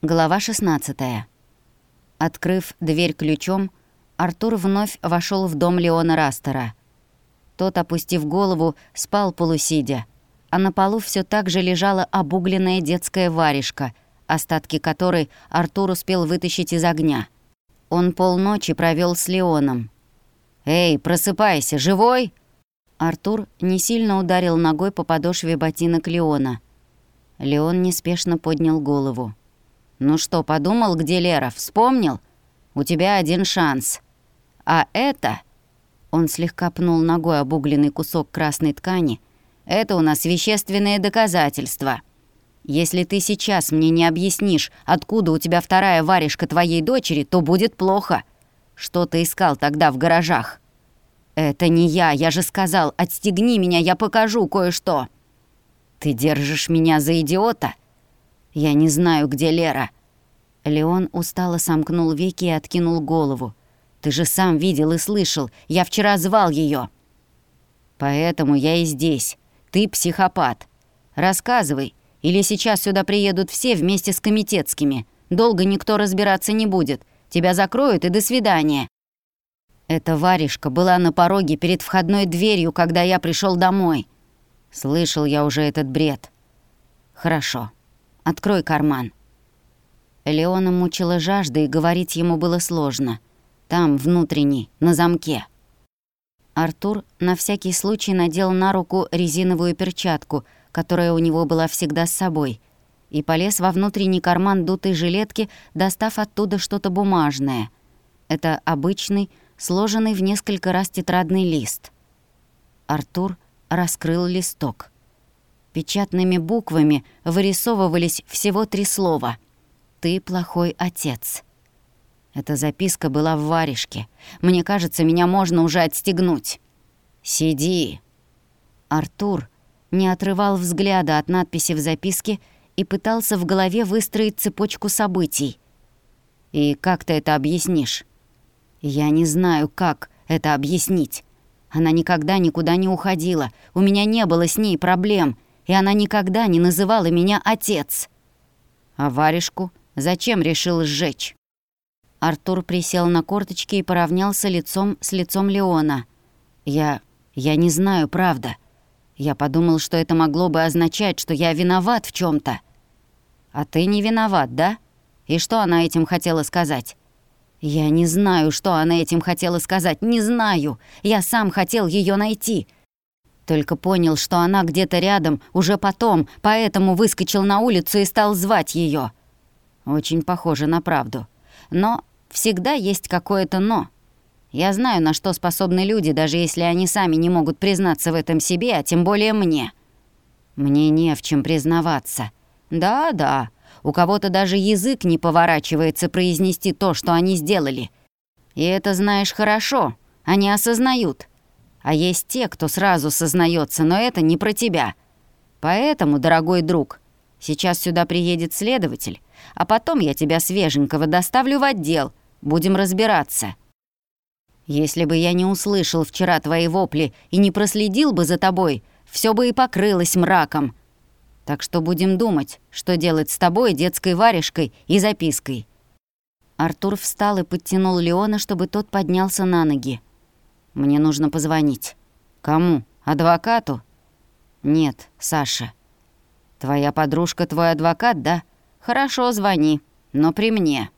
Глава 16. Открыв дверь ключом, Артур вновь вошел в дом Леона Растера. Тот, опустив голову, спал полусидя, а на полу все так же лежала обугленная детская варежка, остатки которой Артур успел вытащить из огня. Он полночи провел с Леоном. «Эй, просыпайся, живой?» Артур не сильно ударил ногой по подошве ботинок Леона. Леон неспешно поднял голову. «Ну что, подумал, где Лера? Вспомнил? У тебя один шанс. А это...» Он слегка пнул ногой обугленный кусок красной ткани. «Это у нас вещественные доказательства. Если ты сейчас мне не объяснишь, откуда у тебя вторая варежка твоей дочери, то будет плохо. Что ты искал тогда в гаражах?» «Это не я, я же сказал, отстегни меня, я покажу кое-что». «Ты держишь меня за идиота?» «Я не знаю, где Лера». Леон устало сомкнул веки и откинул голову. «Ты же сам видел и слышал. Я вчера звал ее. «Поэтому я и здесь. Ты психопат. Рассказывай, или сейчас сюда приедут все вместе с комитетскими. Долго никто разбираться не будет. Тебя закроют и до свидания». Эта варежка была на пороге перед входной дверью, когда я пришел домой. Слышал я уже этот бред. Хорошо. Открой карман». Леона мучила жажда, и говорить ему было сложно. Там, внутренний, на замке. Артур на всякий случай надел на руку резиновую перчатку, которая у него была всегда с собой, и полез во внутренний карман дутой жилетки, достав оттуда что-то бумажное. Это обычный, сложенный в несколько раз тетрадный лист. Артур раскрыл листок. Печатными буквами вырисовывались всего три слова. «Ты плохой отец». Эта записка была в варежке. Мне кажется, меня можно уже отстегнуть. «Сиди». Артур не отрывал взгляда от надписи в записке и пытался в голове выстроить цепочку событий. «И как ты это объяснишь?» «Я не знаю, как это объяснить. Она никогда никуда не уходила. У меня не было с ней проблем и она никогда не называла меня отец. А варежку зачем решил сжечь? Артур присел на корточки и поравнялся лицом с лицом Леона. «Я... я не знаю, правда. Я подумал, что это могло бы означать, что я виноват в чем то «А ты не виноват, да? И что она этим хотела сказать?» «Я не знаю, что она этим хотела сказать. Не знаю. Я сам хотел ее найти. Только понял, что она где-то рядом уже потом, поэтому выскочил на улицу и стал звать ее. Очень похоже на правду. Но всегда есть какое-то «но». Я знаю, на что способны люди, даже если они сами не могут признаться в этом себе, а тем более мне. Мне не в чем признаваться. Да-да, у кого-то даже язык не поворачивается произнести то, что они сделали. И это знаешь хорошо, они осознают. А есть те, кто сразу сознается, но это не про тебя. Поэтому, дорогой друг, сейчас сюда приедет следователь, а потом я тебя свеженького доставлю в отдел. Будем разбираться. Если бы я не услышал вчера твои вопли и не проследил бы за тобой, все бы и покрылось мраком. Так что будем думать, что делать с тобой, детской варежкой и запиской». Артур встал и подтянул Леона, чтобы тот поднялся на ноги. Мне нужно позвонить. Кому? Адвокату? Нет, Саша. Твоя подружка твой адвокат, да? Хорошо, звони, но при мне.